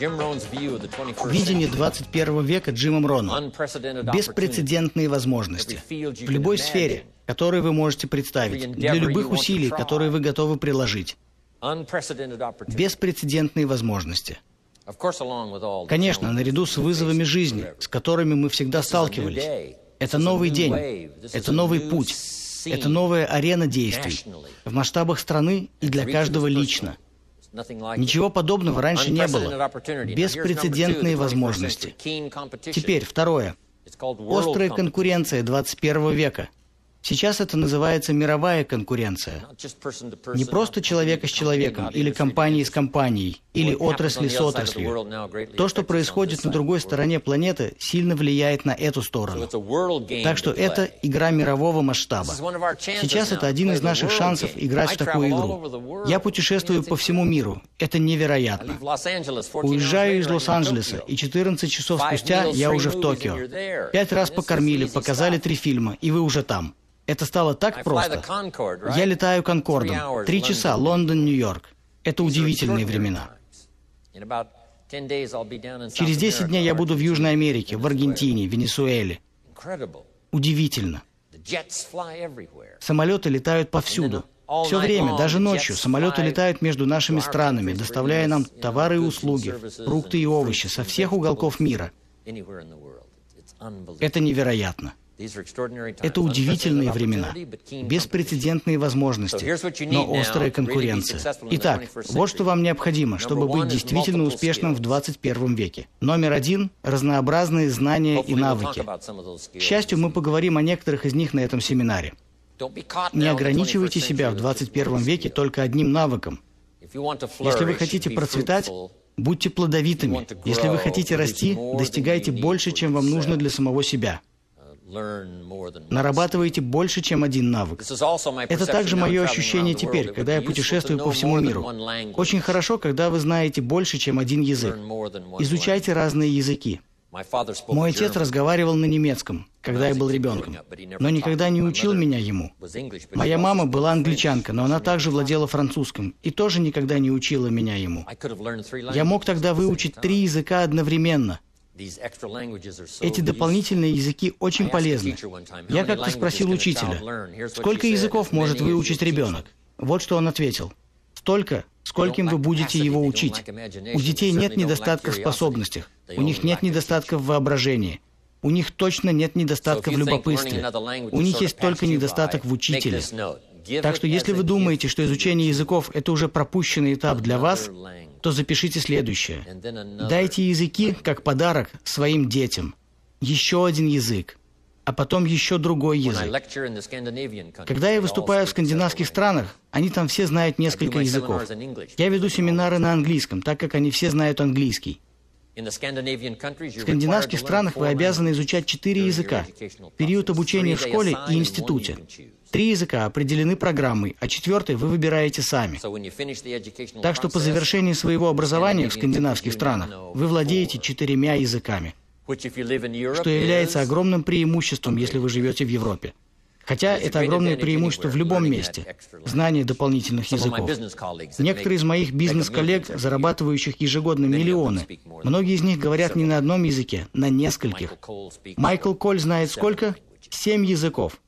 Видение 21 века Джимом Роном. Беспрецедентные возможности. В любой сфере, которую вы можете представить, для любых усилий, которые вы готовы приложить. Беспрецедентные возможности. Конечно, наряду с вызовами жизни, с которыми мы всегда сталкивались, это новый день, это новый путь, это новая арена действий в масштабах страны и для каждого лично. Ничего подобного раньше не было. Беспрецедентные возможности. Теперь второе. Острая конкуренция 21 века – Сейчас это называется мировая конкуренция. Не просто человека с человеком, или компании с компанией, или отрасли с отраслью. То, что происходит на другой стороне планеты, сильно влияет на эту сторону. Так что это игра мирового масштаба. Сейчас это один из наших шансов играть в такую игру. Я путешествую по всему миру. Это невероятно. Уезжаю из Лос-Анджелеса, и 14 часов спустя я уже в Токио. Пять раз покормили, показали три фильма, и вы уже там. Это стало так просто. Я летаю Конкордом. Три часа, Лондон, Нью-Йорк. Это удивительные времена. Через 10 дней я буду в Южной Америке, в Аргентине, Венесуэле. Удивительно. Самолеты летают повсюду. Все время, даже ночью, самолеты летают между нашими странами, доставляя нам товары и услуги, фрукты и овощи со всех уголков мира. Это невероятно. Это удивительные времена, беспрецедентные возможности, но острая конкуренция. Итак, вот что вам необходимо, чтобы быть действительно успешным в 21 веке. Номер один – разнообразные знания и навыки. К счастью, мы поговорим о некоторых из них на этом семинаре. Не ограничивайте себя в 21 веке только одним навыком. Если вы хотите процветать, будьте плодовитыми. Если вы хотите расти, достигайте больше, чем вам нужно для самого себя – Нарабатываете больше, чем один навык. Это также мое ощущение теперь, когда я путешествую по всему миру. Очень хорошо, когда вы знаете больше, чем один язык. Изучайте разные языки. Мой отец разговаривал на немецком, когда я был ребенком, но никогда не учил меня ему. Моя мама была англичанка, но она также владела французским и тоже никогда не учила меня ему. Я мог тогда выучить три языка одновременно – эти дополнительные языки очень полезны. Я как-то спросил учителя, сколько языков может выучить ребенок? Вот что он ответил. Столько, скольким вы будете его учить. У детей нет недостатка в способностях, у них нет недостатка в воображении, у них точно нет недостатка в любопытстве. У них есть только недостаток в учителе. Так что если вы думаете, что изучение языков – это уже пропущенный этап для вас, то запишите следующее. Дайте языки как подарок своим детям. Еще один язык, а потом еще другой язык. Когда я выступаю в скандинавских странах, они там все знают несколько языков. Я веду семинары на английском, так как они все знают английский. В скандинавских странах вы обязаны изучать четыре языка. Период обучения в школе и институте. Три языка определены программой, а четвертый вы выбираете сами. Так что по завершении своего образования в скандинавских странах вы владеете четырьмя языками, что является огромным преимуществом, если вы живете в Европе. Хотя это огромное преимущество в любом месте – знание дополнительных языков. Некоторые из моих бизнес-коллег, зарабатывающих ежегодно миллионы, многие из них говорят не на одном языке, на нескольких. Майкл Коль знает сколько? Семь языков.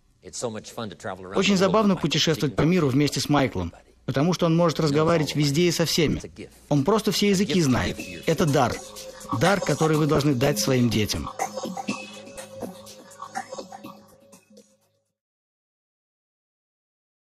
Очень забавно путешествовать по миру вместе с Майклом, потому что он может разговаривать везде и со всеми. Он просто все языки знает. Это дар. Дар, который вы должны дать своим детям.